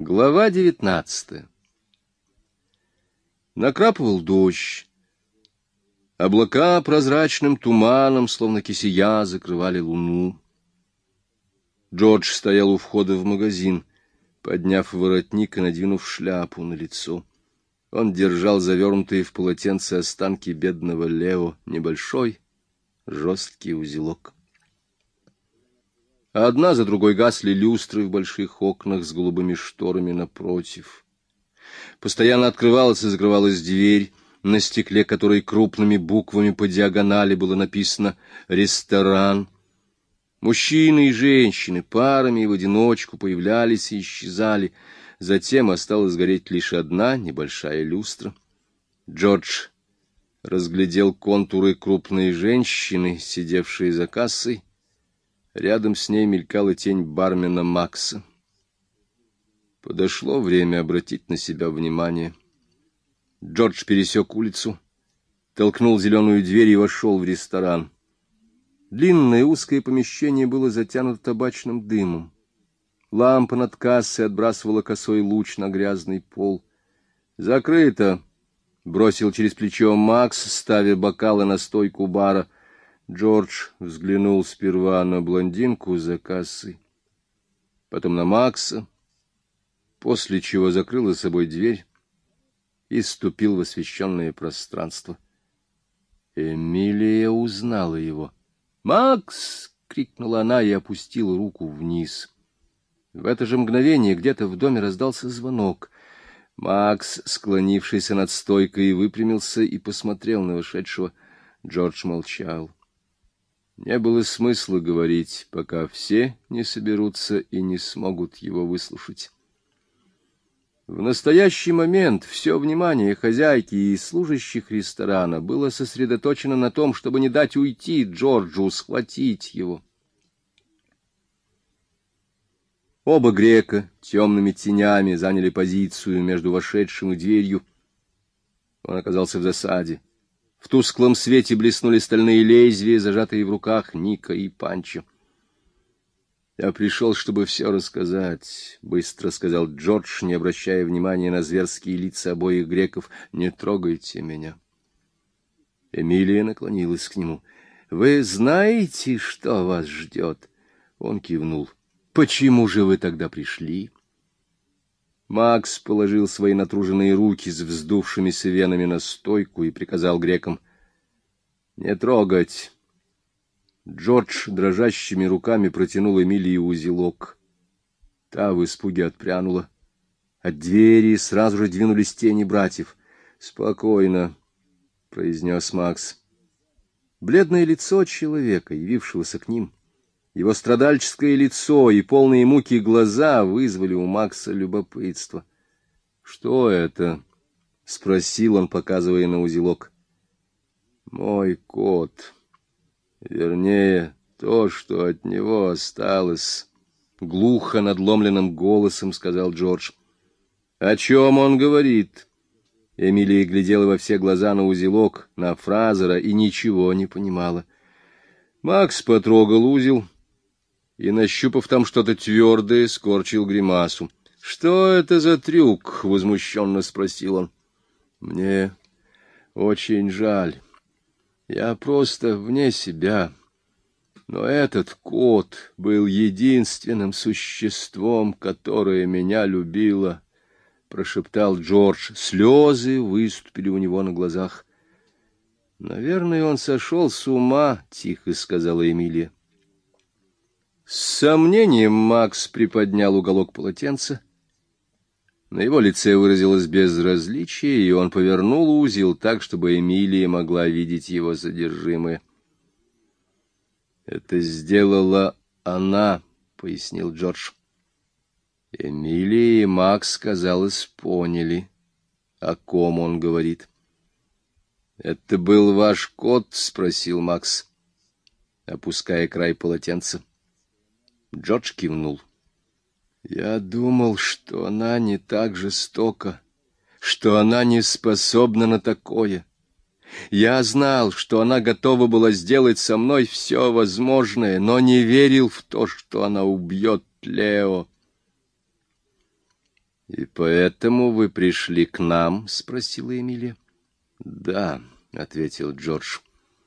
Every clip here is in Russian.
Глава девятнадцатая Накрапывал дождь. Облака прозрачным туманом, словно кисия, закрывали луну. Джордж стоял у входа в магазин, подняв воротник и надвинув шляпу на лицо. Он держал завернутые в полотенце останки бедного Лео, небольшой, жесткий узелок. Одна за другой гасли люстры в больших окнах с голубыми шторами напротив. Постоянно открывалась и закрывалась дверь, на стекле которой крупными буквами по диагонали было написано «Ресторан». Мужчины и женщины парами и в одиночку появлялись и исчезали. Затем осталась гореть лишь одна небольшая люстра. Джордж разглядел контуры крупной женщины, сидевшей за кассой. Рядом с ней мелькала тень бармена Макса. Подошло время обратить на себя внимание. Джордж пересек улицу, толкнул зеленую дверь и вошел в ресторан. Длинное узкое помещение было затянуто табачным дымом. Лампа над кассой отбрасывала косой луч на грязный пол. «Закрыто!» — бросил через плечо Макс, ставя бокалы на стойку бара. Джордж взглянул сперва на блондинку за кассой, потом на Макса, после чего закрыл за собой дверь и ступил в освещенное пространство. Эмилия узнала его. «Макс!» — крикнула она и опустила руку вниз. В это же мгновение где-то в доме раздался звонок. Макс, склонившийся над стойкой, выпрямился и посмотрел на вошедшего. Джордж молчал. Не было смысла говорить, пока все не соберутся и не смогут его выслушать. В настоящий момент все внимание хозяйки и служащих ресторана было сосредоточено на том, чтобы не дать уйти Джорджу, схватить его. Оба грека темными тенями заняли позицию между вошедшим и дверью. Он оказался в засаде. В тусклом свете блеснули стальные лезвия, зажатые в руках Ника и Панчо. «Я пришел, чтобы все рассказать», — быстро сказал Джордж, не обращая внимания на зверские лица обоих греков. «Не трогайте меня». Эмилия наклонилась к нему. «Вы знаете, что вас ждет?» Он кивнул. «Почему же вы тогда пришли?» Макс положил свои натруженные руки с вздувшимися венами на стойку и приказал грекам «Не трогать». Джордж дрожащими руками протянул Эмилии узелок. Та в испуге отпрянула. От двери сразу же двинулись тени братьев. «Спокойно», — произнес Макс. Бледное лицо человека, явившегося к ним, его страдальческое лицо и полные муки глаза вызвали у Макса любопытство. «Что это?» — спросил он, показывая на узелок. «Мой кот». Вернее, то, что от него осталось, — глухо надломленным голосом сказал Джордж. — О чем он говорит? Эмилия глядела во все глаза на узелок, на Фразера, и ничего не понимала. Макс потрогал узел и, нащупав там что-то твердое, скорчил гримасу. — Что это за трюк? — возмущенно спросил он. — Мне очень жаль. Я просто вне себя. Но этот кот был единственным существом, которое меня любило, — прошептал Джордж. Слезы выступили у него на глазах. — Наверное, он сошел с ума, — тихо сказала Эмилия. С сомнением Макс приподнял уголок полотенца — на его лице выразилось безразличие, и он повернул узел так, чтобы Эмилия могла видеть его содержимое. «Это сделала она», — пояснил Джордж. Эмилия и Макс, казалось, поняли, о ком он говорит. «Это был ваш кот?» — спросил Макс, опуская край полотенца. Джордж кивнул. Я думал, что она не так жестока, что она не способна на такое. Я знал, что она готова была сделать со мной все возможное, но не верил в то, что она убьет Лео. — И поэтому вы пришли к нам? — спросила Эмилия. — Да, — ответил Джордж.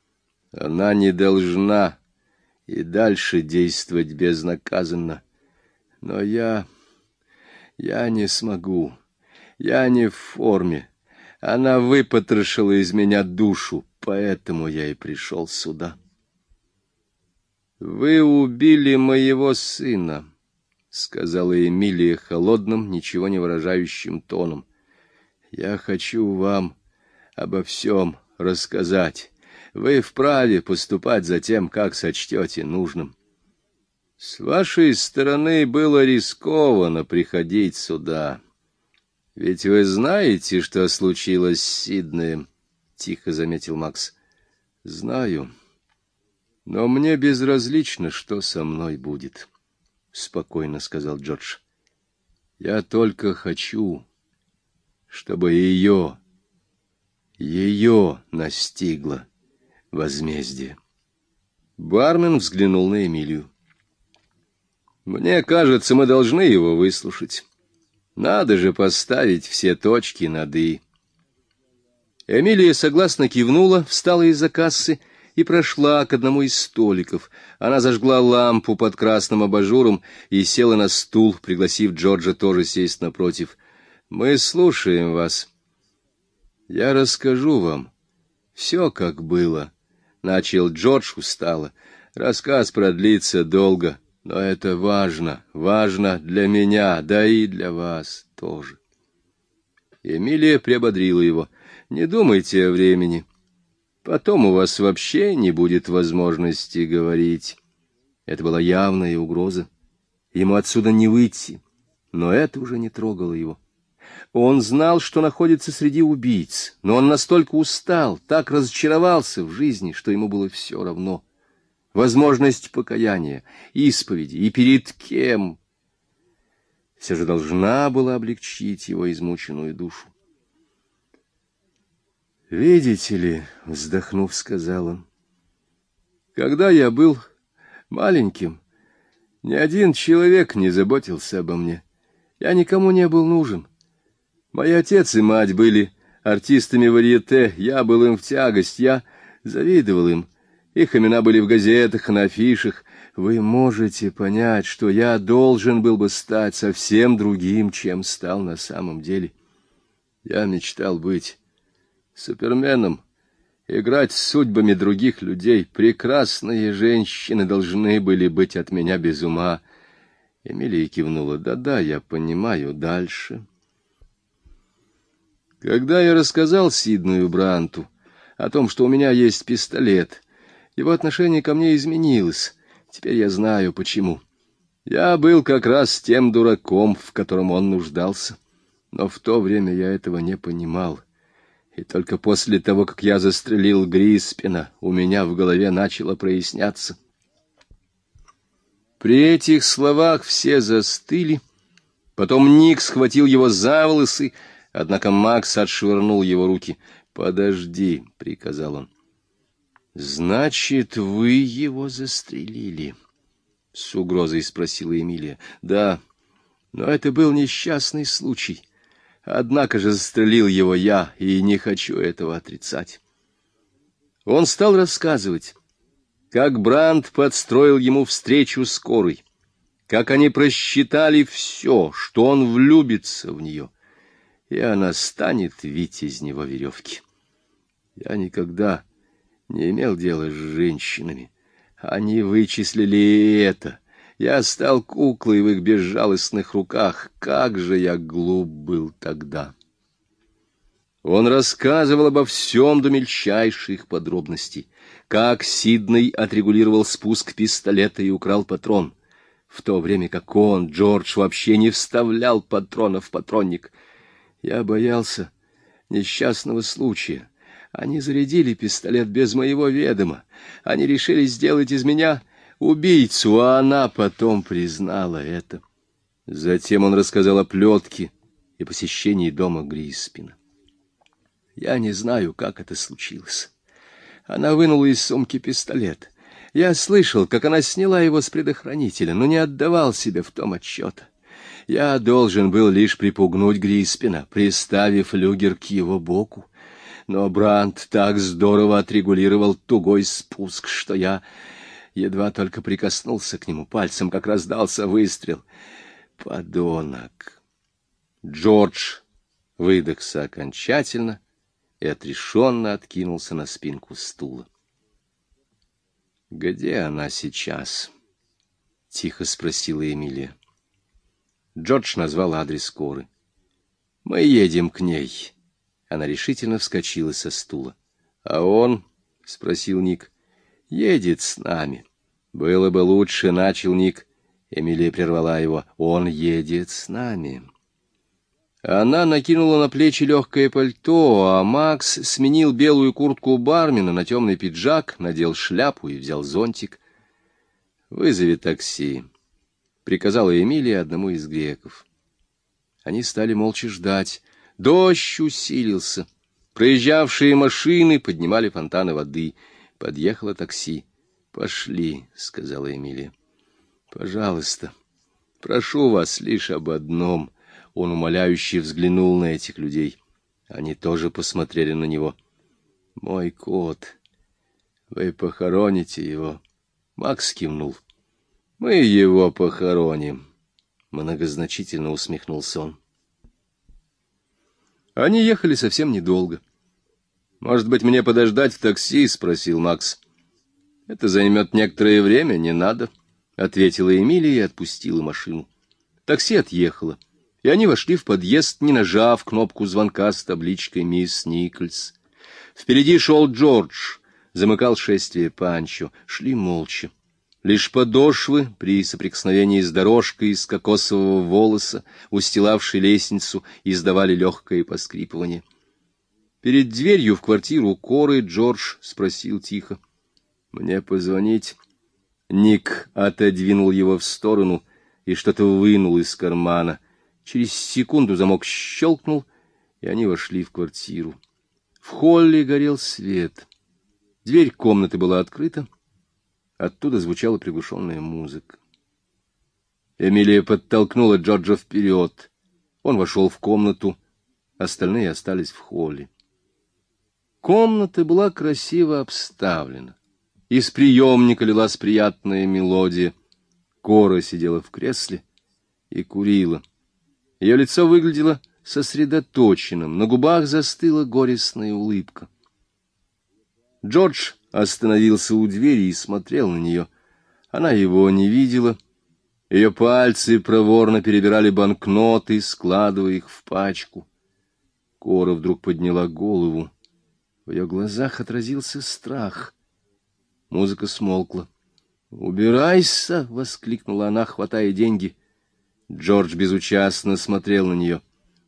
— Она не должна и дальше действовать безнаказанно. Но я... я не смогу. Я не в форме. Она выпотрошила из меня душу, поэтому я и пришел сюда. Вы убили моего сына, — сказала Эмилия холодным, ничего не выражающим тоном. Я хочу вам обо всем рассказать. Вы вправе поступать за тем, как сочтете нужным. С вашей стороны было рискованно приходить сюда. Ведь вы знаете, что случилось с Сиднеем, — тихо заметил Макс. — Знаю. Но мне безразлично, что со мной будет, — спокойно сказал Джордж. Я только хочу, чтобы ее, ее настигло возмездие. Бармен взглянул на Эмилию. Мне кажется, мы должны его выслушать. Надо же поставить все точки над «и». Эмилия согласно кивнула, встала из-за кассы и прошла к одному из столиков. Она зажгла лампу под красным абажуром и села на стул, пригласив Джорджа тоже сесть напротив. «Мы слушаем вас. Я расскажу вам все, как было», — начал Джордж устало. «Рассказ продлится долго». Но это важно, важно для меня, да и для вас тоже. Эмилия приободрила его. Не думайте о времени. Потом у вас вообще не будет возможности говорить. Это была явная угроза. Ему отсюда не выйти, но это уже не трогало его. Он знал, что находится среди убийц, но он настолько устал, так разочаровался в жизни, что ему было все равно — возможность покаяния, исповеди, и перед кем все же должна была облегчить его измученную душу. «Видите ли», — вздохнув, сказал он, — «когда я был маленьким, ни один человек не заботился обо мне. Я никому не был нужен. Мои отец и мать были артистами варьете, я был им в тягость, я завидовал им». Их имена были в газетах, на афишах. Вы можете понять, что я должен был бы стать совсем другим, чем стал на самом деле. Я мечтал быть суперменом, играть с судьбами других людей. Прекрасные женщины должны были быть от меня без ума. Эмилия кивнула. «Да-да, я понимаю. Дальше». Когда я рассказал Сидную Бранту о том, что у меня есть пистолет, его отношение ко мне изменилось. Теперь я знаю, почему. Я был как раз тем дураком, в котором он нуждался. Но в то время я этого не понимал. И только после того, как я застрелил Гриспина, у меня в голове начало проясняться. При этих словах все застыли. Потом Ник схватил его за волосы, однако Макс отшвырнул его руки. «Подожди», — приказал он. Значит, вы его застрелили? С угрозой спросила Эмилия. Да, но это был несчастный случай. Однако же застрелил его я, и не хочу этого отрицать. Он стал рассказывать, как Бранд подстроил ему встречу с Корой, как они просчитали все, что он влюбится в нее, и она станет вить из него веревки. Я никогда не имел дела с женщинами. Они вычислили это. Я стал куклой в их безжалостных руках. Как же я глуп был тогда! Он рассказывал обо всем до мельчайших подробностей. Как Сидней отрегулировал спуск пистолета и украл патрон. В то время как он, Джордж, вообще не вставлял патрона в патронник. Я боялся несчастного случая они зарядили пистолет без моего ведома. Они решили сделать из меня убийцу, а она потом признала это. Затем он рассказал о плетке и посещении дома Гриспина. Я не знаю, как это случилось. Она вынула из сумки пистолет. Я слышал, как она сняла его с предохранителя, но не отдавал себе в том отчета. Я должен был лишь припугнуть Гриспина, приставив люгер к его боку. Но Брандт так здорово отрегулировал тугой спуск, что я едва только прикоснулся к нему пальцем, как раздался выстрел. Подонок! Джордж выдохся окончательно и отрешенно откинулся на спинку стула. «Где она сейчас?» — тихо спросила Эмилия. Джордж назвал адрес скоры. «Мы едем к ней». Она решительно вскочила со стула. «А он?» — спросил Ник. «Едет с нами». «Было бы лучше», — начал Ник. Эмилия прервала его. «Он едет с нами». Она накинула на плечи легкое пальто, а Макс сменил белую куртку бармена на темный пиджак, надел шляпу и взял зонтик. «Вызови такси», — приказала Эмилия одному из греков. Они стали молча ждать. Дождь усилился. Проезжавшие машины поднимали фонтаны воды. Подъехало такси. «Пошли», — сказала Эмилия. «Пожалуйста, прошу вас лишь об одном». Он умоляюще взглянул на этих людей. Они тоже посмотрели на него. «Мой кот, вы похороните его?» Макс кивнул. «Мы его похороним», — многозначительно усмехнулся он. Они ехали совсем недолго. «Может быть, мне подождать в такси?» — спросил Макс. «Это займет некоторое время, не надо», — ответила Эмилия и отпустила машину. Такси отъехало и они вошли в подъезд, не нажав кнопку звонка с табличкой «Мисс Никольс». Впереди шел Джордж, замыкал шествие Панчо, шли молча. Лишь подошвы при соприкосновении с дорожкой из кокосового волоса, устилавшей лестницу, издавали легкое поскрипывание. Перед дверью в квартиру Коры Джордж спросил тихо. — Мне позвонить? Ник отодвинул его в сторону и что-то вынул из кармана — Через секунду замок щелкнул, и они вошли в квартиру. В холле горел свет. Дверь комнаты была открыта. Оттуда звучала приглушенная музыка. Эмилия подтолкнула Джорджа вперед. Он вошел в комнату, остальные остались в холле. Комната была красиво обставлена. Из приемника лилась приятная мелодия. Кора сидела в кресле и курила. Ее лицо выглядело сосредоточенным, на губах застыла горестная улыбка. Джордж остановился у двери и смотрел на нее. Она его не видела. Ее пальцы проворно перебирали банкноты, складывая их в пачку. Кора вдруг подняла голову. В ее глазах отразился страх. Музыка смолкла. «Убирайся!» — воскликнула она, хватая деньги. Джордж безучастно смотрел на нее.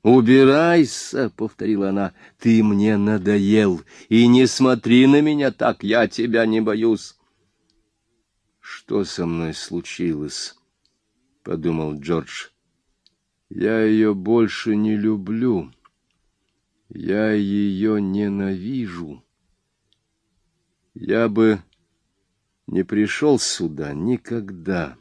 «Убирайся!» — повторила она. «Ты мне надоел, и не смотри на меня так, я тебя не боюсь». «Что со мной случилось?» — подумал Джордж. «Я ее больше не люблю. Я ее ненавижу. Я бы не пришел сюда никогда».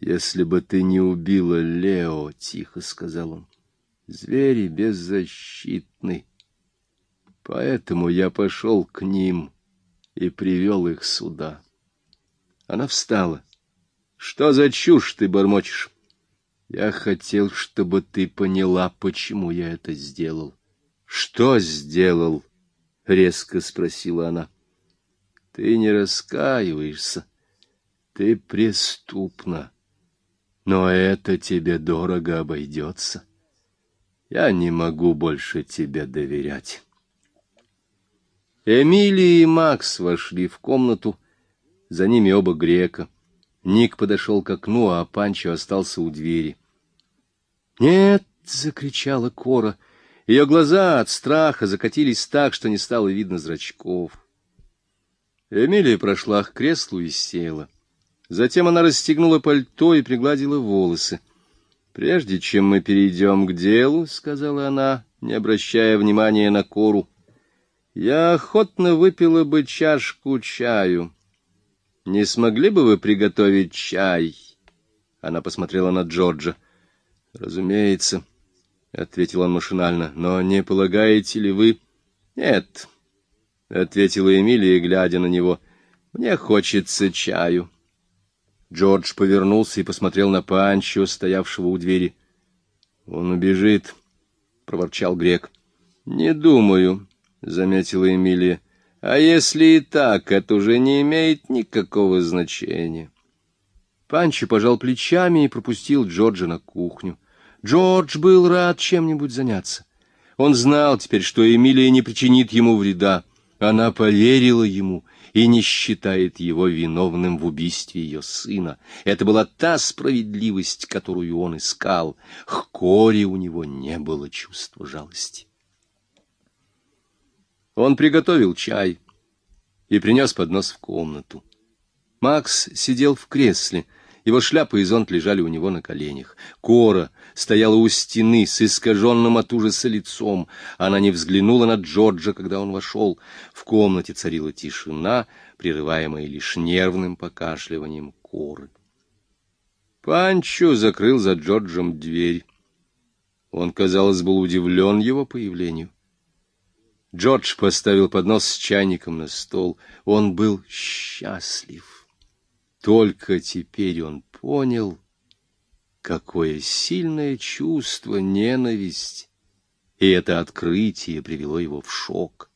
«Если бы ты не убила Лео», — тихо сказал он, — «звери беззащитны. Поэтому я пошел к ним и привел их сюда». Она встала. «Что за чушь ты бормочешь?» «Я хотел, чтобы ты поняла, почему я это сделал». «Что сделал?» — резко спросила она. «Ты не раскаиваешься. Ты преступна но это тебе дорого обойдется. Я не могу больше тебе доверять. Эмилия и Макс вошли в комнату, за ними оба грека. Ник подошел к окну, а Панчо остался у двери. «Нет!» — закричала Кора. Ее глаза от страха закатились так, что не стало видно зрачков. Эмилия прошла к креслу и села. — Затем она расстегнула пальто и пригладила волосы. «Прежде чем мы перейдем к делу», — сказала она, не обращая внимания на кору, — «я охотно выпила бы чашку чаю. Не смогли бы вы приготовить чай?» Она посмотрела на Джорджа. — Разумеется, — ответил он машинально, — но не полагаете ли вы... — Нет, — ответила Эмилия, глядя на него, — мне хочется чаю. Джордж повернулся и посмотрел на Панчо, стоявшего у двери. — Он убежит, — проворчал грек. — Не думаю, — заметила Эмилия. — А если и так, это уже не имеет никакого значения. Панчо пожал плечами и пропустил Джорджа на кухню. Джордж был рад чем-нибудь заняться. Он знал теперь, что Эмилия не причинит ему вреда. Она поверила ему и не считает его виновным в убийстве ее сына. Это была та справедливость, которую он искал. К Коре у него не было чувства жалости. Он приготовил чай и принес поднос в комнату. Макс сидел в кресле — его шляпа и зонт лежали у него на коленях. Кора стояла у стены с искаженным от ужаса лицом. Она не взглянула на Джорджа, когда он вошел. В комнате царила тишина, прерываемая лишь нервным покашливанием Коры. Панчо закрыл за Джорджем дверь. Он, казалось, был удивлен его появлению. Джордж поставил поднос с чайником на стол. Он был счастлив. Только теперь он понял, какое сильное чувство ненависть, и это открытие привело его в шок.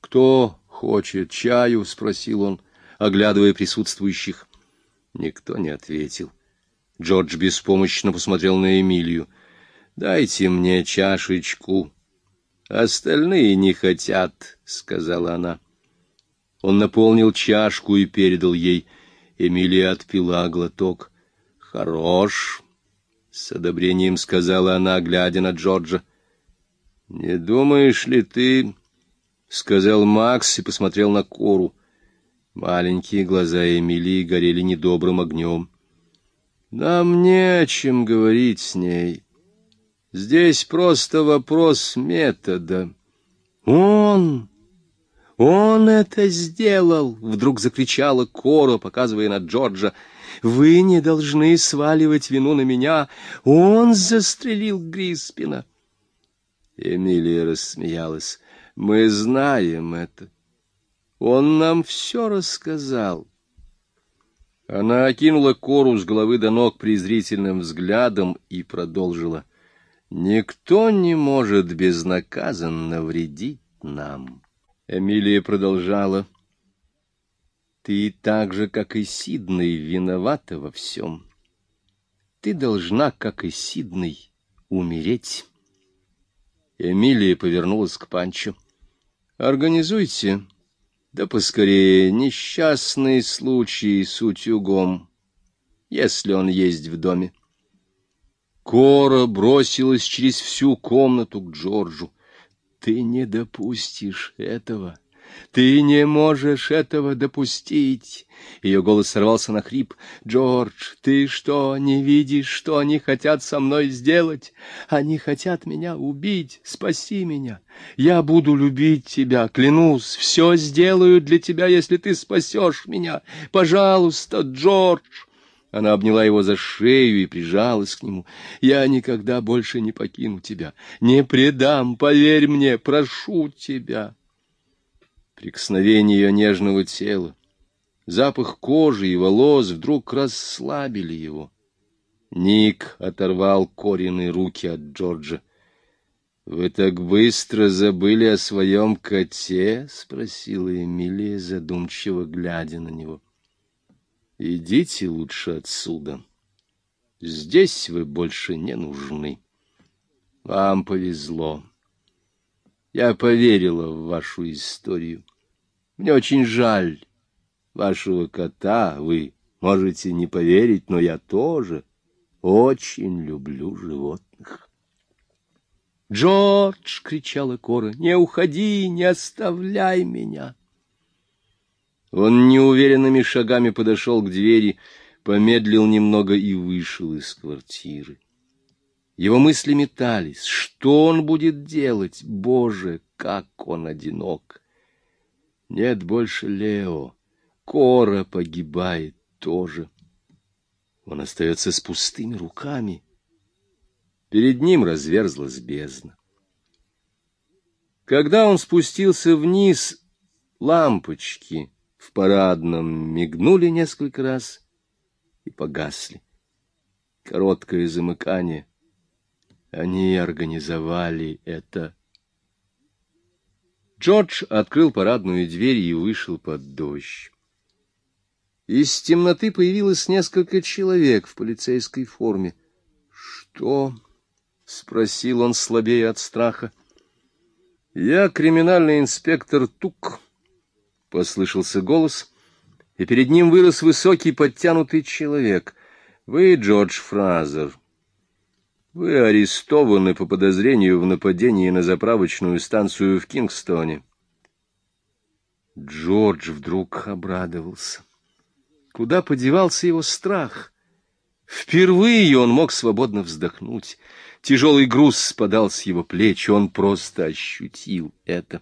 «Кто хочет чаю?» — спросил он, оглядывая присутствующих. Никто не ответил. Джордж беспомощно посмотрел на Эмилию. «Дайте мне чашечку». «Остальные не хотят», — сказала она. Он наполнил чашку и передал ей — Эмилия отпила глоток. «Хорош!» — с одобрением сказала она, глядя на Джорджа. «Не думаешь ли ты...» — сказал Макс и посмотрел на Кору. Маленькие глаза Эмилии горели недобрым огнем. «Нам не о чем говорить с ней. Здесь просто вопрос метода. Он «Он это сделал!» — вдруг закричала Кора, показывая на Джорджа. «Вы не должны сваливать вину на меня. Он застрелил Гриспина!» Эмилия рассмеялась. «Мы знаем это. Он нам все рассказал». Она окинула Кору с головы до ног презрительным взглядом и продолжила. «Никто не может безнаказанно вредить нам». Эмилия продолжала. «Ты так же, как и Сиднey, виновата во всем. Ты должна, как и Сиднey, умереть». Эмилия повернулась к Панчу. «Организуйте, да поскорее, несчастный случай с утюгом, если он есть в доме». Кора бросилась через всю комнату к Джорджу. Ты не допустишь этого. Ты не можешь этого допустить. Ее голос сорвался на хрип. Джордж, ты что, не видишь, что они хотят со мной сделать? Они хотят меня убить. Спаси меня. Я буду любить тебя, клянусь. Все сделаю для тебя, если ты спасешь меня. Пожалуйста, Джордж. Она обняла его за шею и прижалась к нему. «Я никогда больше не покину тебя, не предам, поверь мне, прошу тебя». Прикосновение ее нежного тела, запах кожи и волос вдруг расслабили его. Ник оторвал коренные руки от Джорджа. — Вы так быстро забыли о своем коте? — спросила Эмилия, задумчиво глядя на него. — Идите лучше отсюда. Здесь вы больше не нужны. Вам повезло. Я поверила в вашу историю. Мне очень жаль вашего кота. Вы можете не поверить, но я тоже очень люблю животных. «Джордж!» — кричала Кора. «Не уходи, не оставляй меня!» Он неуверенными шагами подошел к двери, помедлил немного и вышел из квартиры. Его мысли метались. Что он будет делать? Боже, как он одинок! Нет больше Лео. Кора погибает тоже. Он остается с пустыми руками. Перед ним разверзлась бездна. Когда он спустился вниз, лампочки в парадном мигнули несколько раз и погасли. Короткое замыкание. Они организовали это. Джордж открыл парадную дверь и вышел под дождь. Из темноты появилось несколько человек в полицейской форме. «Что?» — спросил он слабее от страха. «Я криминальный инспектор Тук», — послышался голос, и перед ним вырос высокий подтянутый человек. «Вы Джордж Фразер. Вы арестованы по подозрению в нападении на заправочную станцию в Кингстоне». Джордж вдруг обрадовался. Куда подевался его страх? Впервые он мог свободно вздохнуть. Тяжелый груз спадал с его плеч, он просто ощутил это.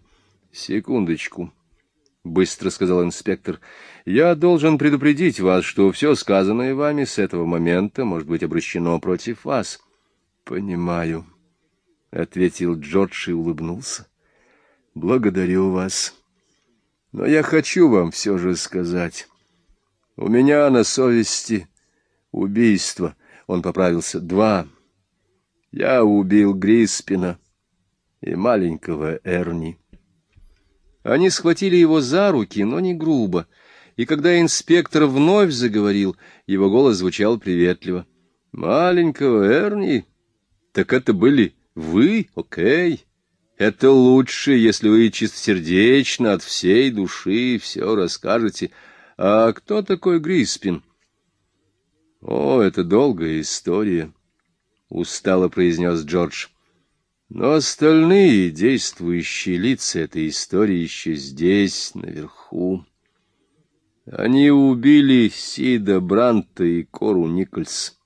«Секундочку», — быстро сказал инспектор, — «я должен предупредить вас, что все сказанное вами с этого момента может быть обращено против вас». «Понимаю», — ответил Джордж и улыбнулся. «Благодарю вас. Но я хочу вам все же сказать». У меня на совести убийство. Он поправился. Два. Я убил Гриспина и маленького Эрни. Они схватили его за руки, но не грубо. И когда инспектор вновь заговорил, его голос звучал приветливо. «Маленького Эрни? Так это были вы? Окей. Это лучше, если вы чистосердечно от всей души все расскажете». А кто такой Гриспин? О, это долгая история, устало произнес Джордж. Но остальные действующие лица этой истории еще здесь, наверху. Они убили Сида Бранта и Кору Никольс.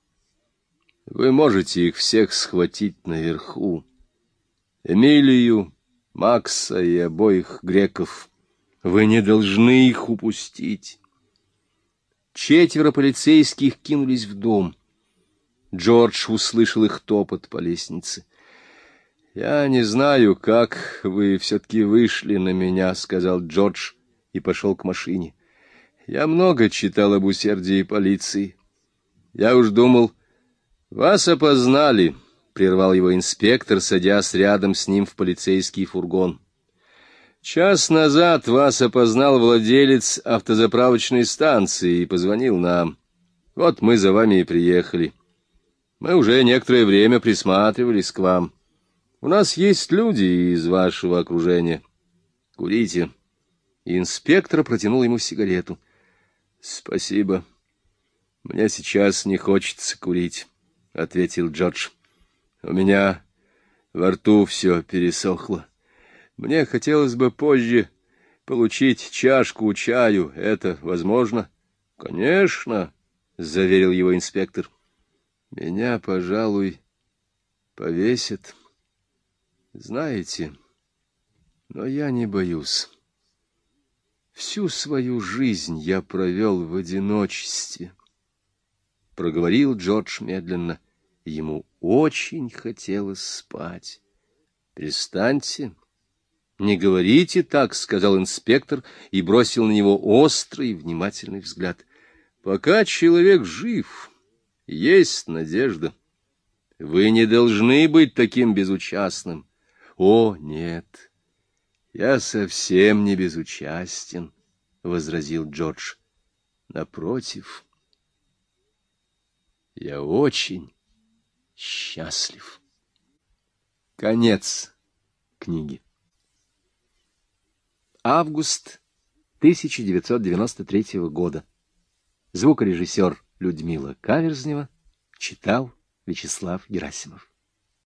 Вы можете их всех схватить наверху. Эмилию, Макса и обоих греков. Вы не должны их упустить. Четверо полицейских кинулись в дом. Джордж услышал их топот по лестнице. «Я не знаю, как вы все-таки вышли на меня», — сказал Джордж и пошел к машине. «Я много читал об усердии полиции. Я уж думал, вас опознали», — прервал его инспектор, садясь рядом с ним в полицейский фургон. Час назад вас опознал владелец автозаправочной станции и позвонил нам. Вот мы за вами и приехали. Мы уже некоторое время присматривались к вам. У нас есть люди из вашего окружения. Курите. Инспектор протянул ему сигарету. Спасибо. Мне сейчас не хочется курить, — ответил Джордж. У меня во рту все пересохло. Мне хотелось бы позже получить чашку чаю. Это возможно? — Конечно, — заверил его инспектор. — Меня, пожалуй, повесят. Знаете, но я не боюсь. Всю свою жизнь я провел в одиночестве. Проговорил Джордж медленно. Ему очень хотелось спать. — Перестаньте, «Не говорите так», — сказал инспектор и бросил на него острый внимательный взгляд. «Пока человек жив, есть надежда. Вы не должны быть таким безучастным». «О, нет, я совсем не безучастен», — возразил Джордж. «Напротив, я очень счастлив». Конец книги. Август 1993 года. Звукорежиссер Людмила Каверзнева читал Вячеслав Герасимов.